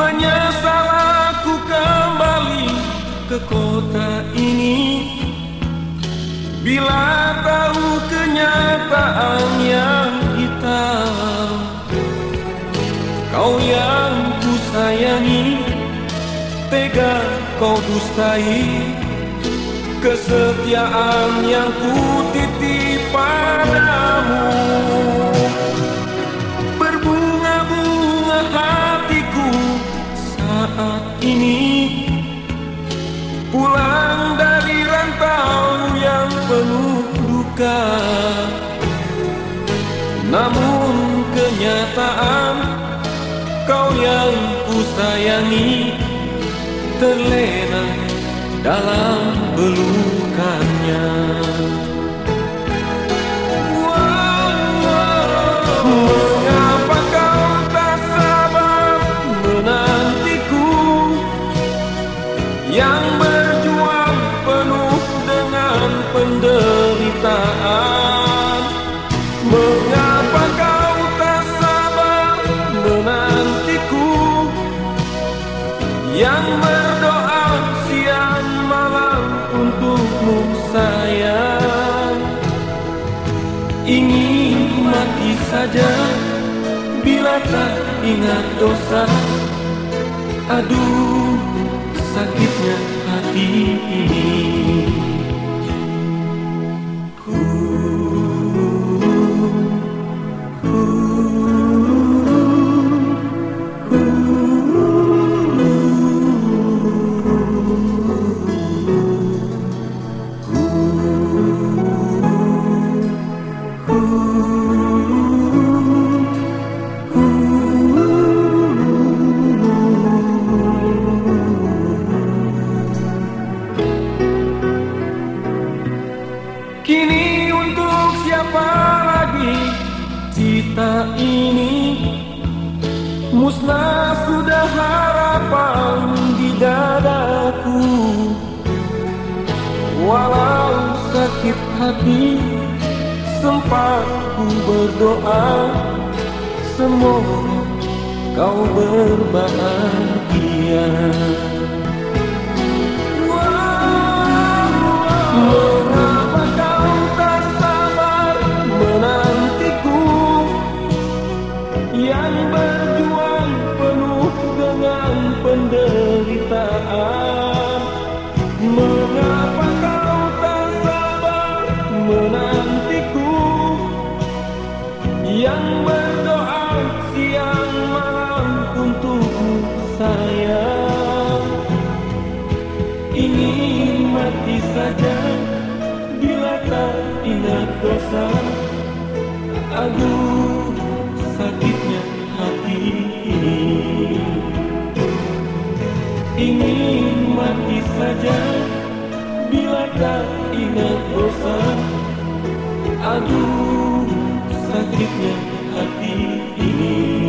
Menyesal aku kembali ke kota ini. Bila tahu kenyataan yang hitam Kau yang ku sayangi Tega kau dustai Kesetiaan yang ku titip padamu. Pulang dari rantau yang penuh duka. Namun kenyataan Kau yang ku sayangi Terlena dalam pelukannya untukmu sayang. Ingin mati saja bila tak ingat dosa. Aduh sakitnya hati ini cita ini. Musnah sudah harapan di dadaku. Walau sakit hati sempat ku berdoa Semoga kau berbahagia. Mengapa Yang berjuang penuh dengan penderitaan. Mengapa kau tak sabar menantiku? Yang berdoa siang malam untukmu sayang hati. Ingin mati saja bila tak ingat dosa. Aduh sakitnya hati. ini